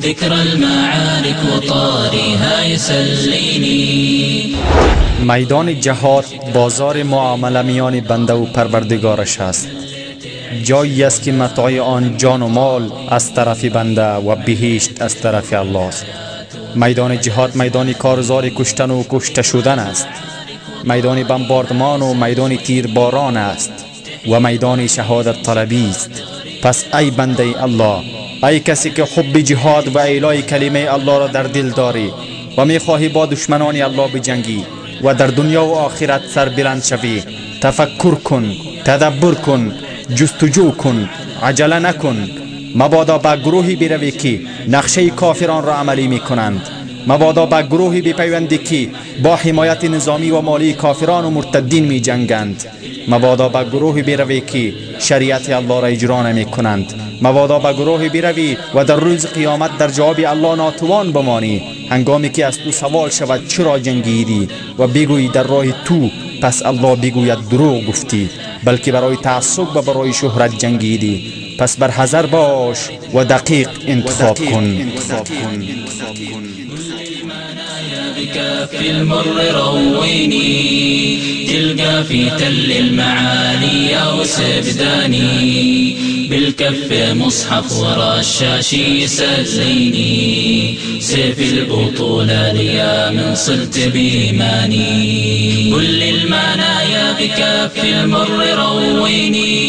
ذكر المعارك وطارها يسليني. میدان جهاد بازار معامله میان بنده و پروردگارش است. جایی است که متاع آن جان و مال از طرف بنده و بهشت از طرف الله است. میدان جهاد میدان کارزار کشتن و کشته شدن است. میدان بمباردمان و میدان تیرباران است. و میدان شهادت طلبی است. پس ای بنده الله ای کسی که حب جهاد و اعلای کلمه الله را در دل داری و می‌خواهی با دشمنان الله بجنگی و در دنیا و آخرت سربلند شوی تفکر کن تدبر کن جستجو کن عجله نکن مبادا به گروهی بروی که نقشه کافران را عملی می کنند مبادا به گروهی بپیوندی که با حمایت نظامی و مالی کافران و مرتدین می جنگند. مبادا به گروهی بروی که شریعت الله را اجرا نمی کنند. مبادا به گروهی بروی و در روز قیامت در جواب الله ناتوان بمانی. هنگامی که از تو سوال شود چرا جنگیدی و بگویی در راه تو پس الله بگوید دروغ گفتی بلکه برای تعصب و برای شهرت جنگیدی. پس بر حذر باش و دقیق انتخاب کن. بكف المر رويني تلقى في تل المعالي أو سبداني بالكف مصحف ورا الشاشي يسليني. سيف البطولة ليا من صلت بإيماني. كل المنايا بكف المر رويني.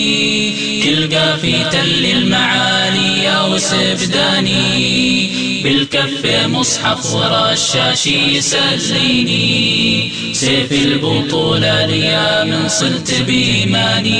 في تل المعالي أو سبداني بالكف مصحف ورا الشاشي يسليني. سيف البطولة ليا من صلت بإيماني.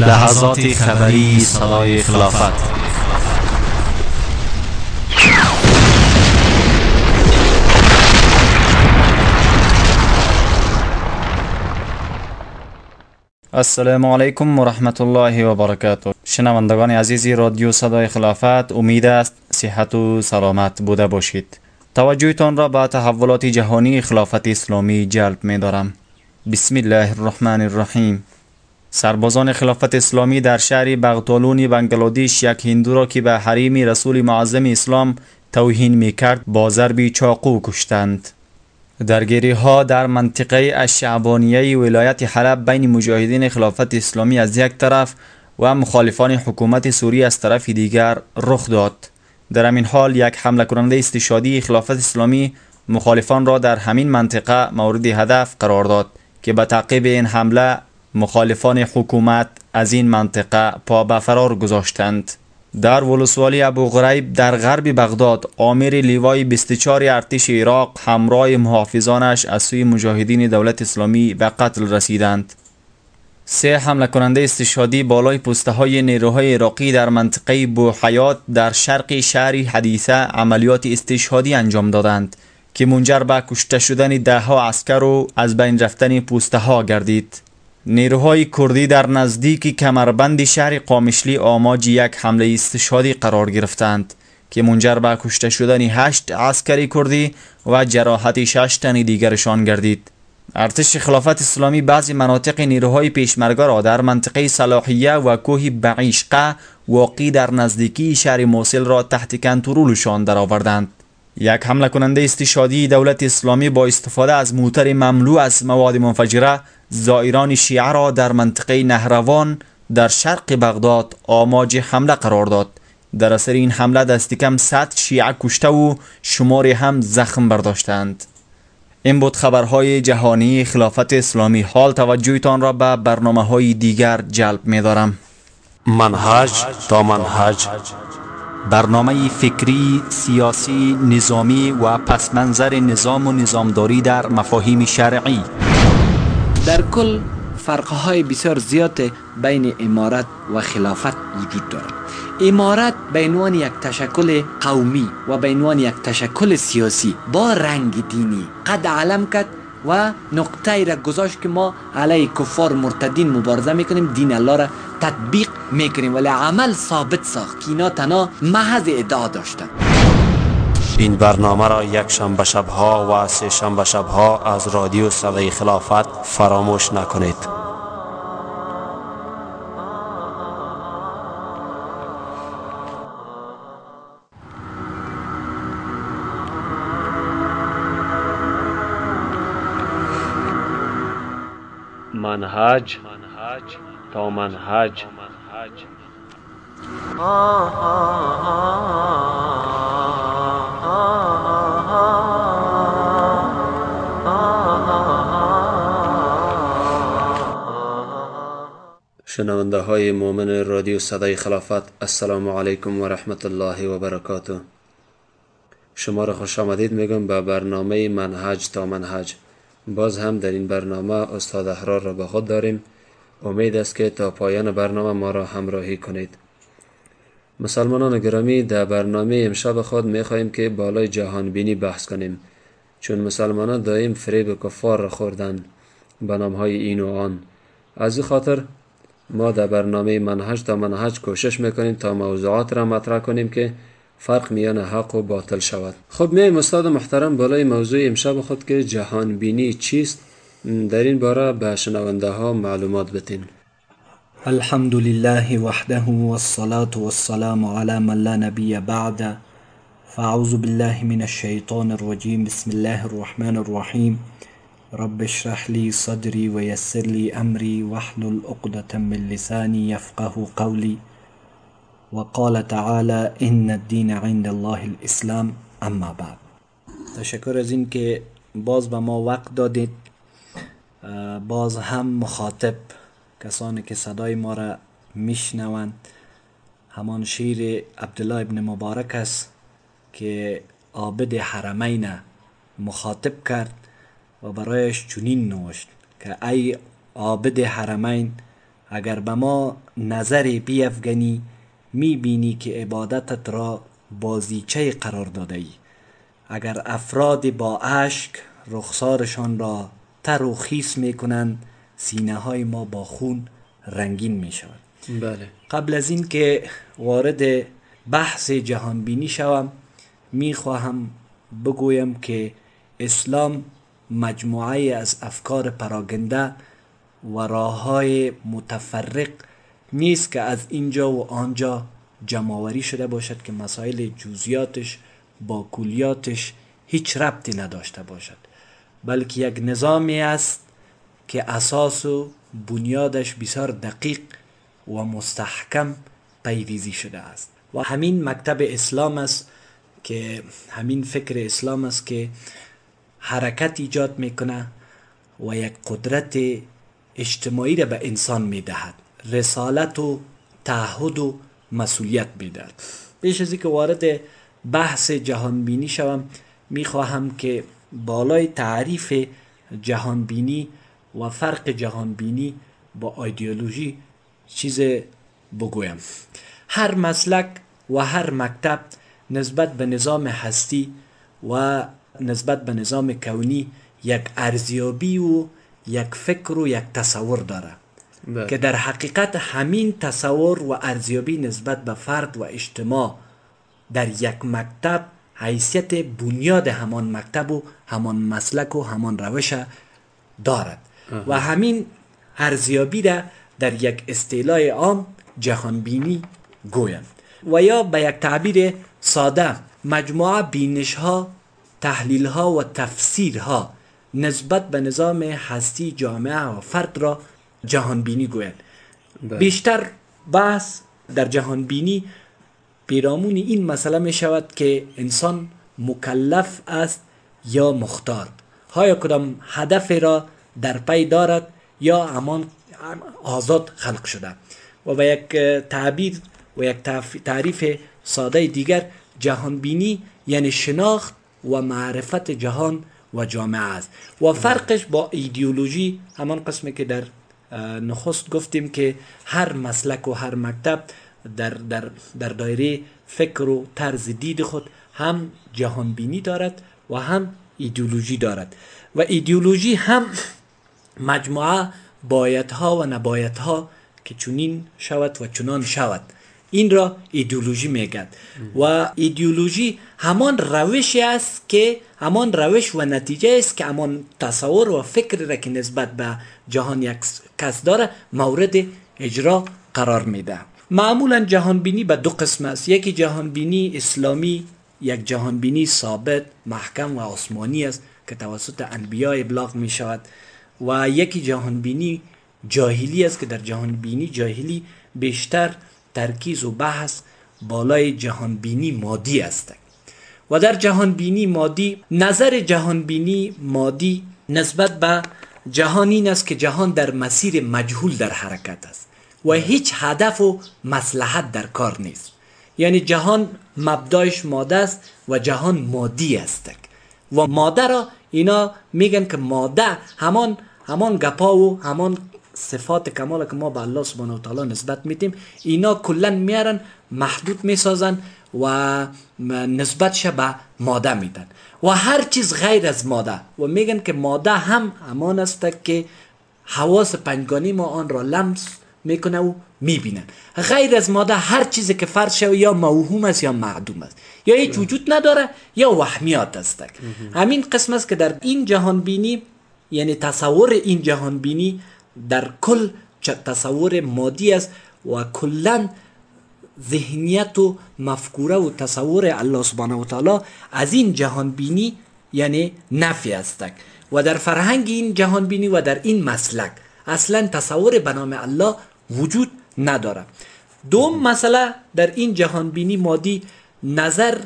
لحظات خبری صدای خلافت. السلام علیکم و رحمت الله و برکاته شنوندگان عزیزی رادیو صدای خلافت امید است صحت و سلامت بوده باشید. توجهتان را به تحولات جهانی خلافت اسلامی جلب می دارم بسم الله الرحمن الرحیم. سربازان خلافت اسلامی در شهر بغتالون بنگلادیش یک هندو را که به حریم رسول معظم اسلام توهین می کرد با ضربی چاقو کشتند. درگیری ها در منطقه الشعبانیه ولایت حلب بین مجاهدین خلافت اسلامی از یک طرف و مخالفان حکومت سوریه از طرف دیگر رخ داد. در همین حال یک حمله کننده استشادی خلافت اسلامی مخالفان را در همین منطقه مورد هدف قرار داد که به تعقیب این حمله مخالفان حکومت از این منطقه پا به فرار گذاشتند. در ولسوالی ابو غریب در غرب بغداد آمیر لیوای 24 ارتش عراق همراه محافظانش از سوی مجاهدین دولت اسلامی و قتل رسیدند. سه حمله کننده استشهادی بالای پسته های نیروهای عراقی در منطقه بوحیات در شرق شهر حدیثه عملیات استشهادی انجام دادند که منجر به کشته شدن ده ها عسکر و از بین رفتن پوسته ها گردید. نیروهای کردی در نزدیک کمربند شهر قامشلی آماج یک حمله استشهادی قرار گرفتند که منجر به کشته شدن هشت عسکری کردی و جراحت شش تن دیگرشان گردید. ارتش خلافت اسلامی بعضی مناطق نیروهای پیشمرگا را در منطقه صلاحیه و کوه بعیشقه واقع در نزدیکی شهر موصل را تحت کنترلشان درآوردند. یک حمله کننده استشادی دولت اسلامی با استفاده از موتر مملو از مواد منفجره زائران شیعه را در منطقه نهروان در شرق بغداد آماج حمله قرار داد. در اثر این حمله دست کم 100 شیعه کشته و شماری هم زخم برداشتند. این بود خبرهای جهانی خلافت اسلامی. حال توجهتان را به برنامه های دیگر جلب می دارم منهج تا منهج برنامه فکری، سیاسی، نظامی و پس منظر نظام و نظامداری در مفاهیم شرعی. در کل فرقهای بسیار زیاد بین امارت و خلافت وجود دارد. امارت به عنوان یک تشکل قومی و به عنوان یک تشکل سیاسی با رنگ دینی قد علم کرد و نقطه را گذاشت که ما علیه کفار مرتدین مبارزه می‌کنیم دین الله را تطبیق می‌کنیم. ولی عمل ثابت ساخت. که اینا تنها محض ادعا داشتن این برنامه را یک شنبه شبها و سه شنبه شبها از رادیو صدای خلافت فراموش نکنید. منهج تا منهج. شنونده های مؤمن رادیو صدای خلافت السلام علیکم و رحمت الله و برکاته. شما را خوش آمدید میگم به برنامه منهج تا منهج. باز هم در این برنامه استاد احرار را به خود داریم. امید است که تا پایان برنامه ما را همراهی کنید. مسلمانان گرامی در برنامه امشب خود می خواهیم که بالای جهان بینی بحث کنیم. چون مسلمانان دائم فریب کفار را خوردن به نام های این و آن. از این خاطر ما در برنامه منهج تا منهج کوشش می‌کنیم تا موضوعات را مطرح کنیم که فرق میان حق و باطل شود. خب میایم استاد محترم بالای موضوع امشب خود که جهان بینی چیست؟ در این باره به شنونده ها معلومات بتین الحمد لله وحده والصلاة والسلام على من لا نبي بعد. فاعوذ بالله من الشيطان الرجيم بسم الله الرحمن الرحيم رب اشرح لي صدري ويسر لي أمري واحلل عقدة من لساني يفقه قولي. وقال تعالى إن الدين عند الله الإسلام. أما بعد. تشکر از این باز به ما وقت دادید. باز هم مخاطب کسانی که صدای ما را میشنوند. همان شیر عبدالله ابن مبارک است که عابد حرمین مخاطب کرد. و برایش چنین نوشت که ای عابد حرمین اگر به ما نظری بیفگنی می بینی که عبادتت را بازیچه قرار داده ای اگر افراد با اشک رخسارشان را تر و خیس می کنند سینه های ما با خون رنگین می شود بله. قبل از این که وارد بحث جهان بینی شوم می خواهم بگویم که اسلام مجموعه از افکار پراگنده و راه های متفرق نیست که از اینجا و آنجا جمعوری شده باشد که مسائل جزیاتش با کلیاتش هیچ ربطی نداشته باشد بلکه یک نظامی است که اساس و بنیادش بسیار دقیق و مستحکم پیویزی شده است. و همین مکتب اسلام است که همین فکر اسلام است که حرکت ایجاد می‌کنه و یک قدرت اجتماعی را به انسان می‌دهد. رسالت و تعهد و مسئولیت می‌داد بیش از که وارد بحث جهانبینی شوم می‌خواهم که بالای تعریف جهانبینی و فرق جهانبینی با ایدئولوژی چیز بگویم. هر مسلک و هر مکتب نسبت به نظام هستی و نسبت به نظام کونی یک ارزیابی و یک فکر و یک تصور داره بله. که در حقیقت همین تصور و ارزیابی نسبت به فرد و اجتماع در یک مکتب حیثیت بنیاد همان مکتب و همان مسلک و همان روش دارد. و همین ارزیابی را در یک اصطلاح عام جهانبینی گویند. و یا به یک تعبیر ساده مجموعه بینش ها تحلیل ها و تفسیر ها نسبت به نظام هستی جامعه و فرد را جهان بینی گوید بله. بیشتر بحث در جهان بینی پیرامون این مسئله می شود که انسان مکلف است یا مختار. های کدام هدف را در پی دارد یا همان آزاد خلق شده. و به یک تعبیر و یک تعریف ساده دیگر جهان بینی یعنی شناخت و معرفت جهان و جامعه است. و فرقش با ایدئولوژی همان قسمی که در نخست گفتیم که هر مسلک و هر مکتب در, در, در دایره فکر و طرز دید خود هم جهان بینی دارد و هم ایدئولوژی دارد. و ایدئولوژی هم مجموعه بایدها و نبایدها که چونین شود و چنان شود. این را ایدئولوژی میگد و ایدئولوژی همان روشی است که همان روش و نتیجه است که همان تصور و فکر را که نسبت به جهان یک کس داره مورد اجرا قرار میده. معمولا جهان بینی به دو قسم است. یکی جهان بینی اسلامی یک جهان بینی ثابت محکم و آسمانی است که توسط انبیاء ابلاغ می شود و یکی جهان بینی جاهلی است که در جهان بینی جاهلی بیشتر ترکیز و بحث بالای جهان بینی مادی است. و در جهان بینی مادی نظر جهان بینی مادی نسبت به جهان این است که جهان در مسیر مجهول در حرکت است و هیچ هدف و مصلحت در کار نیست. یعنی جهان مبدایش ماده است و جهان مادی است. و ماده را اینا میگن که ماده همان همان گپا و همان صفات کمال که ما به الله سبحانه و تعالی نسبت میتیم اینا کلا میارن محدود می‌سازن و نسبتش به ماده میدن. و هر چیز غیر از ماده. و میگن که ماده هم همان است که حواس پنجگانی ما آن را لمس می‌کنه و می‌بینن. غیر از ماده هر چیزی که فرض شود یا موهوم است یا معدوم است. یا هیچ وجود نداره یا وهمیات است. همین قسم است که در این جهان بینی یعنی تصور این جهان بینی در کل تصور مادی است و کلا ذهنیت و مفکوره و تصور الله سبحانه و تعالی از این جهان بینی یعنی نفی است و در فرهنگ این جهان بینی و در این مسلک اصلا تصور به نام الله وجود نداره. دوم مسئله در این جهان بینی مادی نظر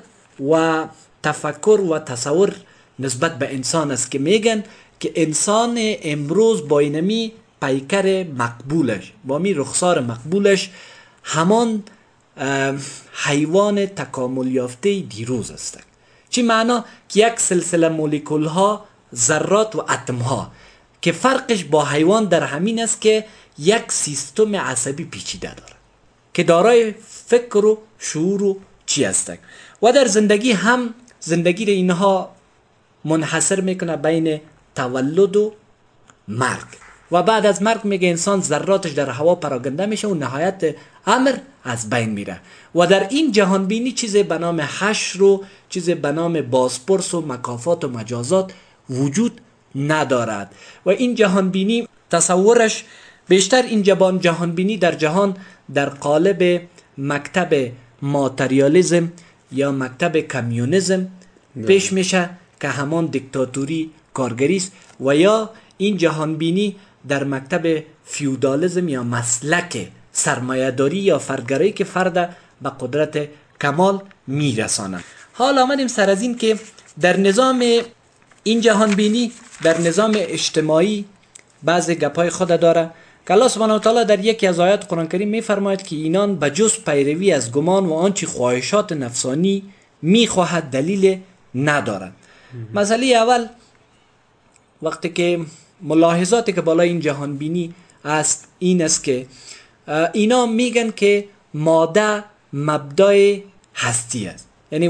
و تفکر و تصور نسبت به انسان است که میگن که انسان امروز با اینمی پیکر مقبولش با می رخسار مقبولش همان حیوان تکامل یافته دیروز است. چی معنا؟ که یک سلسله مولکول ها ذرات و اتم ها که فرقش با حیوان در همین است که یک سیستم عصبی پیچیده داره که دارای فکر و شعور و چی هستک و در زندگی هم زندگی اینها منحصر می‌کنه بین تولد و مرگ. و بعد از مرگ میگه انسان ذراتش در هوا پراگنده میشه و نهایت امر از بین میره. و در این جهان بینی چیز به نام حشر و چیز به نام بازپرس و مکافات و مجازات وجود ندارد. و این جهان بینی تصورش بیشتر این جبان جهان بینی در جهان در قالب مکتب ماتریالیزم یا مکتب کمیونیزم پیش میشه که همان دیکتاتوری کارگری است. و یا این جهان بینی در مکتب فیودالیزم یا مسلک سرمایهداری یا فردگرایی که فرد به قدرت کمال میرسانه حال آمدیم سر از این که در نظام این جهان بینی در نظام اجتماعی بعض گپای خود داره که الله سبحانه و تعالی در یکی از آیات قرآن کریم میفرماید که اینان به جز پیروی از گمان و آنچه خواهشات نفسانی می‌خواهد دلیل ندارند. مسئله اول وقتی که ملاحظاتی که بالای این جهان بینی است این است که اینا میگن که ماده مبدای هستی است. یعنی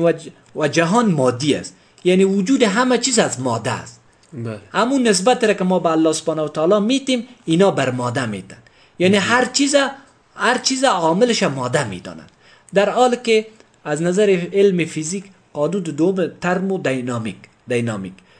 و جهان مادی است. یعنی وجود همه چیز از ماده است. بله. همون نسبت را که ما به الله سبحانه و تعالی میتیم اینا بر ماده میتن یعنی هر چیز هر چیز عاملش ماده می‌دانند در حال که از نظر علم فیزیک قانون دوم ترمو دینامیک دینامیک. بله.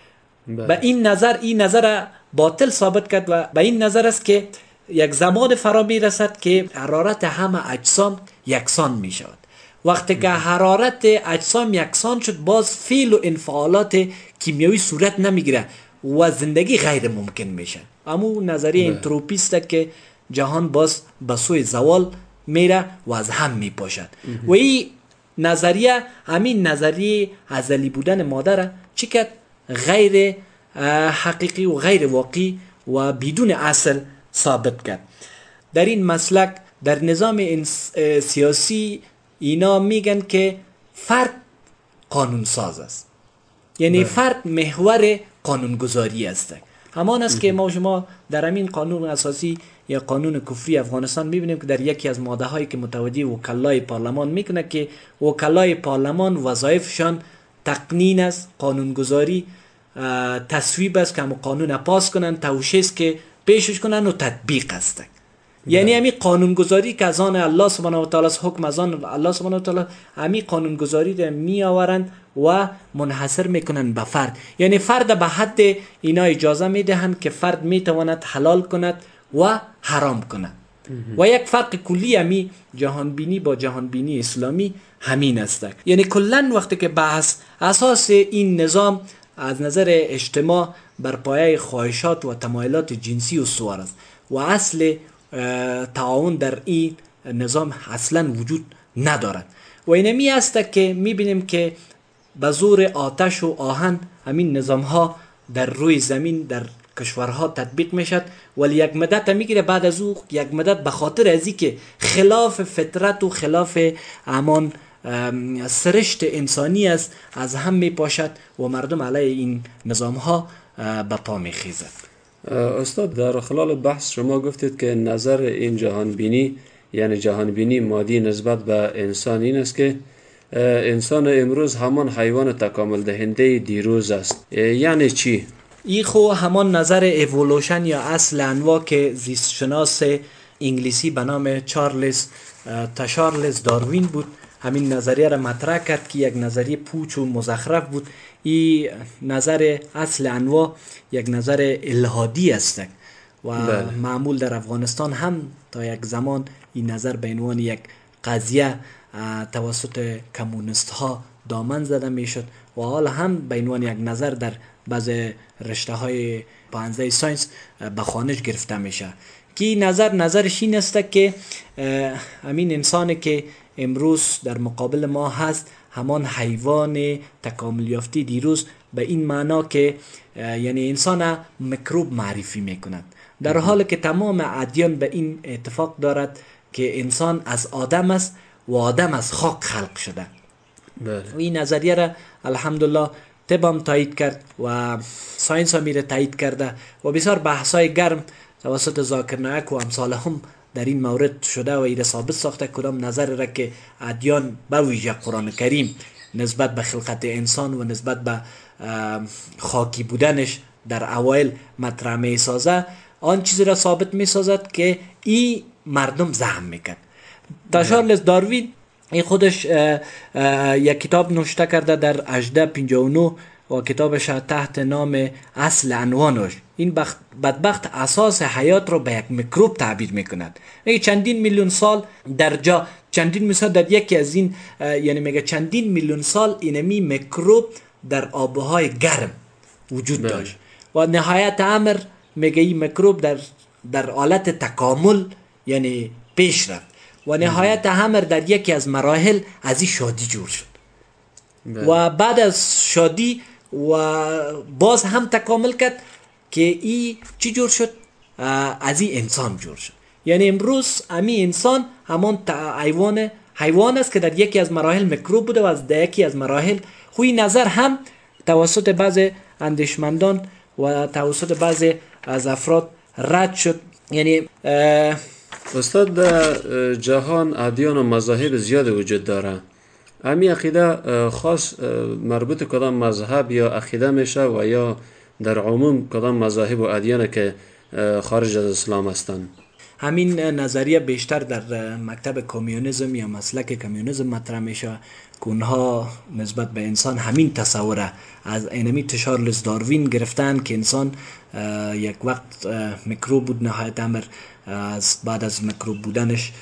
به این نظر این نظر باطل ثابت کرد و به این نظر است که یک زمان فرا می رسد که حرارت همه اجسام یکسان می شود وقتی که حرارت اجسام یکسان شد باز فیل و انفعالات کیمیایی صورت نمی‌گیره و زندگی غیر ممکن میشه. اما نظریه بله. انتروپی است که جهان باز به سوی زوال میره و از هم میپاشد. و این نظریه همین نظریه ازلی بودن مادر چی کرد؟ غیر حقیقی و غیر واقعی و بدون اصل ثابت کرد. در این مسلک در نظام سیاسی اینا میگن که فرد قانون ساز است. یعنی بله. فرد محور قانونگذاری است. همان است که ما شما در همین قانون اساسی یا قانون کفری افغانستان می‌بینیم که در یکی از ماده هایی که متوجه وکلای پارلمان می‌کنه که وکلای پارلمان وظایفشان تقنین است قانونگذاری تصویب است که قانون پاس کنن توشیست که پیشش کنن و تطبیق است. یعنی همی قانونگذاری که از آن الله سبحانه و تعالی حکم از آن الله سبحانه و تعالی همی قانونگذاری را می آورند و منحصر می‌کنن به فرد. یعنی فرد به حد اینا اجازه می‌دهند که فرد می‌تواند حلال کند و حرام کند. و یک فرق کلی همی جهانبینی با جهانبینی اسلامی همین است. یعنی کلا وقتی که بحث اساس این نظام از نظر اجتماع بر پایه خواهشات و تمایلات جنسی و سوار است. و اصل تعاون در این نظام اصلا وجود ندارد. و اینمی است که می‌بینیم که به زور آتش و آهن همین نظام ها در روی زمین در کشورها تطبیق می‌شد ولی یک مدت می‌گیره. بعد از او یک مدت به خاطر ازی که خلاف فطرت و خلاف امان سرشت انسانی است از هم میپاشد و مردم علیه این نظام ها به پا میخیزد. استاد در خلال بحث شما گفتید که نظر این جهان بینی یعنی جهان بینی مادی نسبت به انسان این است که انسان امروز همان حیوان تکامل دهنده دیروز است. یعنی چی؟ ای خو همان نظر اولوشن یا اصل انواع که زیستشناس انگلیسی به نام چارلز تشارلز داروین بود. همین نظریه را مطرح کرد که یک نظریه پوچ و مزخرف بود. این نظر اصل انواع یک نظر الهادی است و بله. معمول در افغانستان هم تا یک زمان این نظر به عنوان یک قضیه توسط کمونست ها دامن زده می‌شد. و حال هم به عنوان یک نظر در بعض رشته های پانزه ساینس به خانش گرفته میشه. که نظر نظرش این است که همین انسان که امروز در مقابل ما هست همان حیوان تکامل یافتی دیروز به این معنا که یعنی انسان مکروب معرفی می‌کند. در حال که تمام ادیان به این اتفاق دارد که انسان از آدم است و آدم از خاک خلق شده. بله. و این نظریه را الحمدلله طب تایید کرد و ساینس هم میره تایید کرده و بسیار بحث های گرم توسط زاکر نایک و امثال هم در این مورد شده و ایره ثابت ساخته. کدام نظر را که ادیان به ویژه قرآن کریم نسبت به خلقت انسان و نسبت به خاکی بودنش در اوایل مطرح می سازه آن چیزی را ثابت می سازد که این مردم زهم می‌کرد تا داروین این خودش یک کتاب نوشته کرده در 1859 و کتابش تحت نام اصل عنوانش. این بدبخت اساس حیات رو به یک میکروب تعبیر می‌کند. میگه چندین میلیون سال در جا چندین میلیون در یکی از این یعنی میگه چندین میلیون سال اینمی میکروب در آبهای گرم وجود بله. داشت. و نهایت امر میگه این میکروب در در حالت تکامل یعنی پیش رفت. و نهایت امر در یکی از مراحل از این شادی جور شد. بله. و بعد از شادی و باز هم تکامل کرد که ای چی جور شد؟ از این انسان جور شد. یعنی امروز امی انسان همان حیوان حیوان است که در یکی از مراحل میکروب بوده و از در یکی از مراحل خوی نظر هم توسط بعض اندیشمندان و توسط بعض از افراد رد شد. یعنی استاد در جهان ادیان و مذاهب زیاد وجود داره. امی عقیده خاص مربوط کدام مذهب یا عقیده میشه و یا در عموم کدام مذاهب و ادیان که خارج از اسلام هستند؟ همین نظریه بیشتر در مکتب کمیونیزم یا مسلک کمیونیزم مطرح میشه. که اونها نسبت به انسان همین تصوره. از اینمی تشارلز داروین گرفتن که انسان یک وقت میکروب بود نهایت امر. از بعد از میکروب بودنش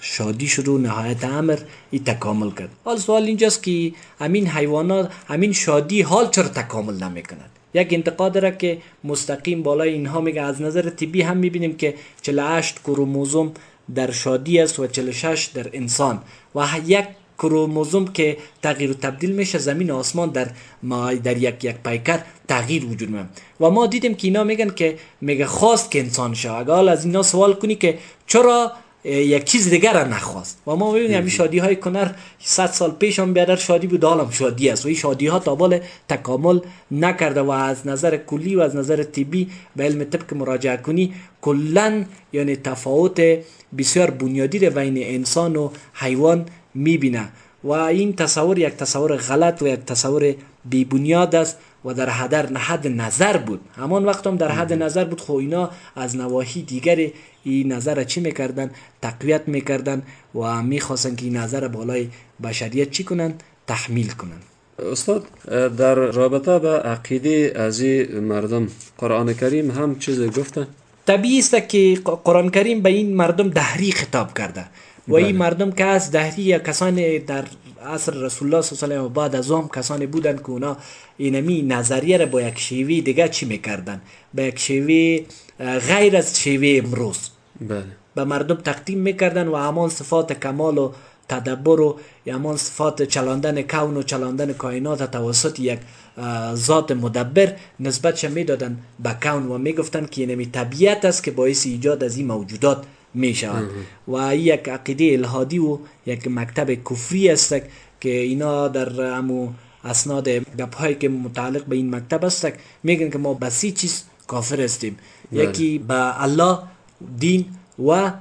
شادی شد و نهایت امر ای تکامل کرد. حال سوال اینجاست که همین حیوانات همین شادی حال چرا تکامل نمی‌کند؟ یک انتقاد را که مستقیم بالای اینها میگه از نظر طبی هم می‌بینیم که 48 کروموزوم در شادی است و 46 در انسان. و یک کروموزوم که تغییر و تبدیل میشه زمین و آسمان در ما در یک یک پیکر تغییر وجود میاد و ما دیدیم که اینا میگن که میگه خواست که انسان شه. اگر از اینا سوال کنی که چرا یک چیز دیگر را نخواست؟ و ما می‌بینیم همین شادی های کنر 100 سال پیش هم بیادر شادی بود حالم شادی است. و این شادی ها تا بال تکامل نکرده و از نظر کلی و از نظر طبی به علم طب که مراجعه کنی کلا یعنی تفاوت بسیار بنیادی رو بین انسان و حیوان می‌بینه و این تصور یک تصور غلط و یک تصور بی بنیاد است و در حد حد نظر بود. همان وقت هم در حد نظر بود. خو اینا از نواحی دیگر این نظر چی می‌کردن؟ تقویت می‌کردن و می‌خواستن که این نظر بالای بشریت چی کنن تحمیل کنن استاد در رابطه به عقیده از مردم قرآن کریم هم چیز گفته؟ طبیعی است که قرآن کریم به این مردم دهری خطاب کرده. و این بله. مردم که از دهری کسان در عصر رسول الله صلی الله علیه و بعد از هم کسانی بودن که اونا اینمی نظریه را با یک شیوه دیگه چی می‌کردن؟ با یک شیوه غیر از شیوه امروز. بله. به مردم تقدیم می‌کردن و همان صفات کمال و تدبر و همان صفات چلاندن کون و چلاندن کائنات توسط یک ذات مدبر نسبت می‌دادن؟ به کون. و می‌گفتن که اینمی طبیعت است که باعث ایجاد از این موجودات می شود و یک عقیده الهادی و یک مکتب کفری است که اینا در امو اسناد گپ که متعلق به این مکتب است میگن که ما به سی چیز کافر هستیم. بله. یکی به الله دین و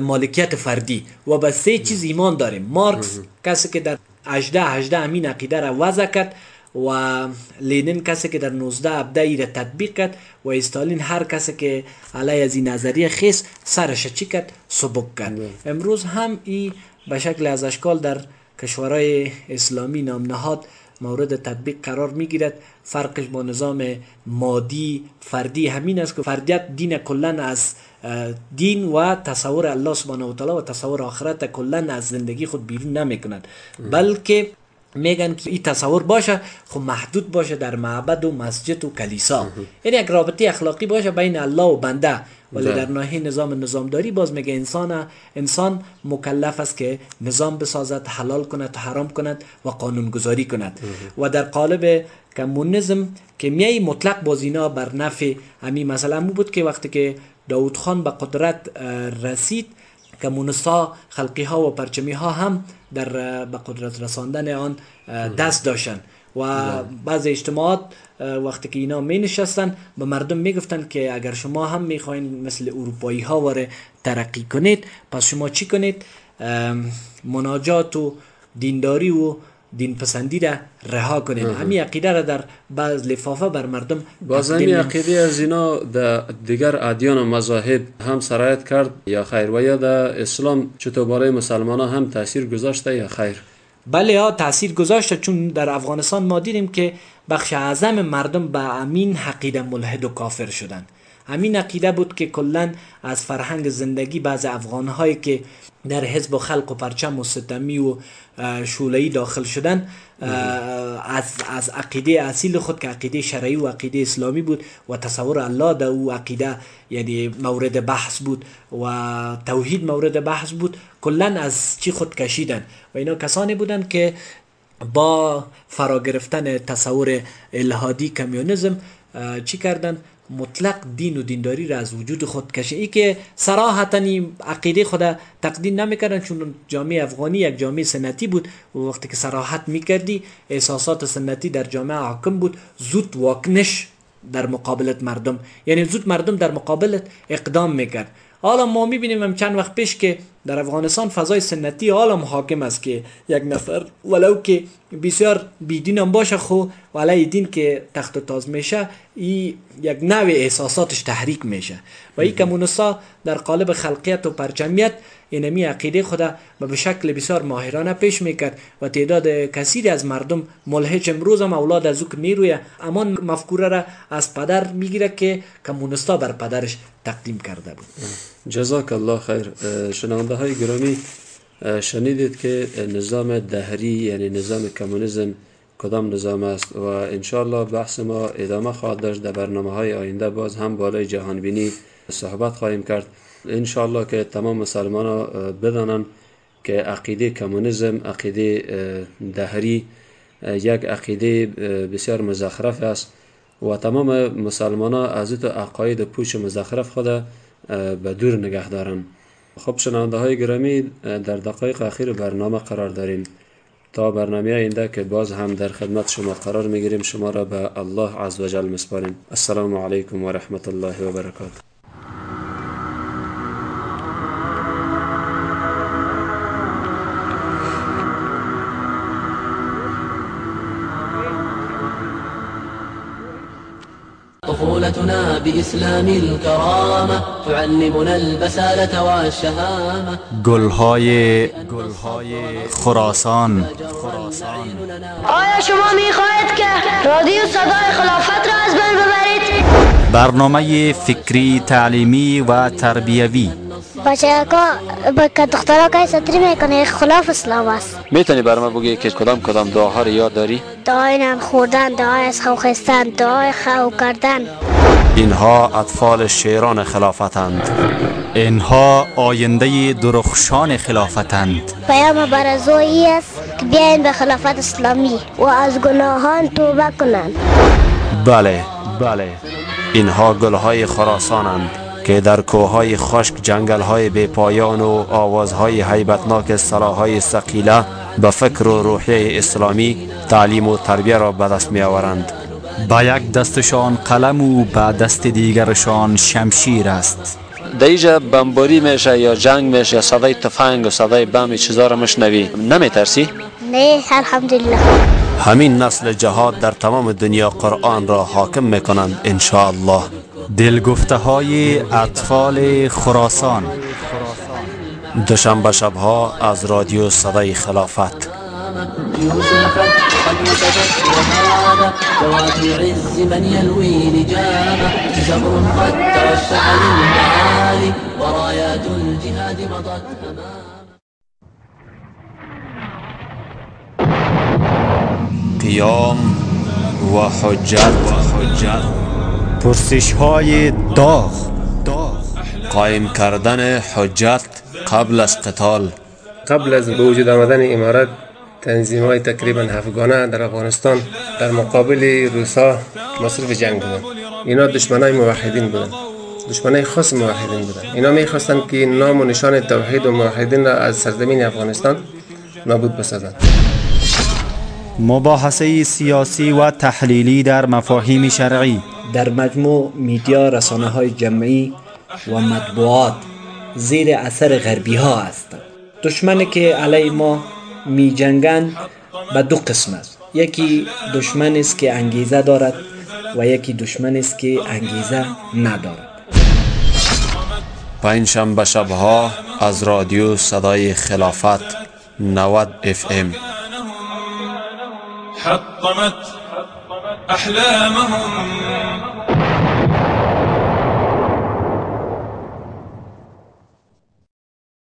مالکیت فردی و به سه چیز ایمان داریم. مارکس کسی که در 18 18 امین عقیده را وضع کرد و لینین کسی که در 19 ابده ای را تطبیق کرد و استالین هر کسی که علیه از این نظریه خیس سرش چی کرد؟ سبک کرد. امروز هم ای به شکل از اشکال در کشورهای اسلامی نام نهاد مورد تطبیق قرار می گیرد. فرقش با نظام مادی فردی همین است که فردیت دین کلا از دین و تصور الله سبحانه و تعالی و تصور آخرت کلا از زندگی خود بیرون نمی کند. بلکه میگن که این تصور باشه خب محدود باشه در معبد و مسجد و کلیسا. یعنی یک رابطه اخلاقی باشه بین الله و بنده. ولی در ناحیه نظام نظامداری باز میگه انسان انسان مکلف است که نظام بسازد حلال کند حرام کند و قانون گذاری کند و در قالب کمونیسم که میای مطلق باز اینا بر نفع. همین مثلا بود که وقتی که داود خان به قدرت رسید کمونستا خلقی ها و پرچمی ها هم در به قدرت رساندن آن دست داشتن و بله. بعض اجتماعات وقتی که اینا می نشستن به مردم می گفتن که اگر شما هم می خواین مثل اروپایی ها وره ترقی کنید پس شما چی کنید مناجات و دینداری و دین پسندی را رها کنین همین عقیده را در بعض لفافه بر مردم باز همین عقیده از اینا در دیگر ادیان و مذاهب هم سرایت کرد یا خیر و یا در اسلام چطور برای مسلمان ها هم تاثیر گذاشته یا خیر؟ بله ها تاثیر گذاشته چون در افغانستان ما دیدیم که بخش اعظم مردم به امین عقیده ملحد و کافر شدن همین عقیده بود که کلا از فرهنگ زندگی بعض افغانهایی که در حزب و خلق و پرچم و ستمی و شولهی داخل شدن از, از عقیده اصیل خود که عقیده شرعی و عقیده اسلامی بود و تصور الله در او عقیده یعنی مورد بحث بود و توحید مورد بحث بود کلا از چی خود کشیدن؟ و اینا کسانی بودند که با فرا گرفتن تصور الهادی کمیونیزم چی کردن مطلق دین و دینداری را از وجود خود کشه ای که صراحتا عقیده خود تقدیم نمی‌کردن چون جامعه افغانی یک جامعه سنتی بود. و وقتی که صراحت می‌کردی احساسات سنتی در جامعه حاکم بود. زود واکنش در مقابلت مردم. یعنی زود مردم در مقابلت اقدام می‌کرد. حالا ما می‌بینیم هم چند وقت پیش که در افغانستان فضای سنتی حالا حاکم است که یک نفر ولو که بسیار بیدین هم باشه خو ولی دین که تخت تاز میشه ای یک نوع احساساتش تحریک میشه. و این کمونستا در قالب خلقیت و پرچمیت اینمی عقیده خدا به شکل بسیار ماهرانه پیش می‌کرد و تعداد کثیری از مردم ملحج امروز هم اولاد از او که میرویه. امان مفکوره را از پدر می‌گیره که کمونستا بر پدرش تقدیم کرده بود. جزاک الله خیر. شنونده های گرامی شنیدید که نظام دهری یعنی نظام کمونیسم کدام نظام است و انشالله بحث ما ادامه خواهد داشت. در برنامه های آینده باز هم بالای جهانبینی صحبت خواهیم کرد. انشالله که تمام مسلمان ها بدانند که عقیده کمونیسم عقیده دهری یک عقیده بسیار مزخرف است و تمام مسلمان ها از تو عقاید پوچ مزخرف خود به دور نگه دارن خب شنونده های گرامی در دقایق اخیر برنامه قرار داریم. تا برنامه اینده که باز هم در خدمت شما قرار می‌گیریم شما را به الله عزوجل مسپاریم السلام علیکم و رحمت الله و برکاته. طفولتنا بإسلام الكرامة تعلمنا البسالة والشهامة. گلهای خراسان. آیا شما می خواهید که رادیو صدای خلافت را از بین ببرید؟ برنامه فکری تعلیمی و تربیوی. بچه ها که دخترها که سطری می‌کنه خلاف اسلام است. می‌تونی بر ما بگی که کدام کدام دعاها رو یاد داری؟ دعای نان خوردن دعای از خو خستن دعای خو کردن. اینها اطفال شیران خلافتند. اینها آینده درخشان خلافتند. پیام برزویی است که بیاین به خلافت اسلامی و از گناهان توبه کنند. بله بله. اینها گلهای خراسانند که در کوههای خشک جنگلهای بپایان و آوازهای حیبتناک سلاحهای سقیله به فکر و روحیه اسلامی تعلیم و تربیه را به دست می آورند با یک دستشان قلم و به دست دیگرشان شمشیر است. دیجا بمباری میشه یا جنگ میشه یا صدای تفنگ و صدای بم چیزا را مشنوی. نمی ترسی؟ نه الحمدلله. همین نسل جهاد در تمام دنیا قرآن را حاکم می‌کنند انشاءالله. دلگفته های اطفال خراسان. دوشنبه شبها از رادیو صدای خلافت. من يلوي لجامه زبر قد ورايات الجهاد مضت قیام و حجت. پرسش های داغ. قایم کردن حجت قبل از قتال. قبل از به وجود آمدن امارت تنظیم های تقریبا هفتگانه در افغانستان در مقابل روسا مصروف جنگ بودن اینا دشمن های موحدین بودن. دشمن های خاص موحدین بودن. اینا می‌خواستند که نام و نشان توحید و موحدین را از سرزمین افغانستان نابود بسازند مباحثه سیاسی و تحلیلی در مفاهیم شرعی در مجموع میدیا رسانه های جمعی و مطبوعات زیر اثر غربی ها هستند. دشمنی که علی ما می جنگند به دو قسم است. یکی دشمن است که انگیزه دارد و یکی دشمن است که انگیزه ندارد. پنج شنبه شبها از رادیو صدای خلافت 90 اف ام. حطمت أحلامهم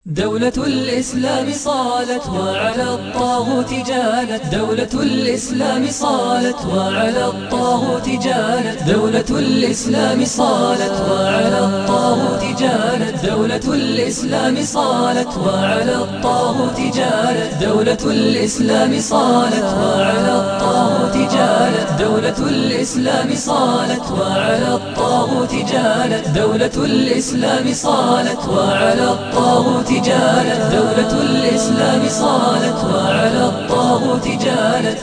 دولة الإسلام صالت وعلى الطاغوت جالت دولة الإسلام صالت وعلى الطاغوت جالت دولة الإسلام صالت وعلى الطاغوت جالت دولة الإسلام صالت وعلى الطاغوت جالت دولة الإسلام صالت وعلى الطاغوت جالت دولة الإسلام صالت وعلى الطاغوت جالت دولة الإسلام صالت وعلى الطاغوت جالت دولة الإسلام صالت وعلى الطاغوت جالت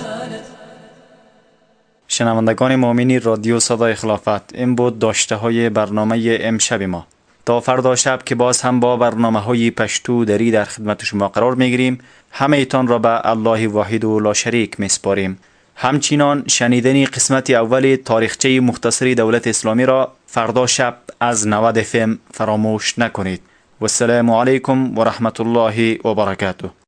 شنوندگان مؤمنی رادیو صدای خلافت این بود داشته های برنامه امشب ما. تا فردا شب که باز هم با برنامه های پشتو دری در خدمت شما قرار می گیریم همه ایتان را به الله واحد و لا شریک می سپاریم همچنان شنیدنی قسمت اول تاریخچه مختصری دولت اسلامی را فردا شب از 90 فم فراموش نکنید. والسلام عليكم ورحمة الله وبركاته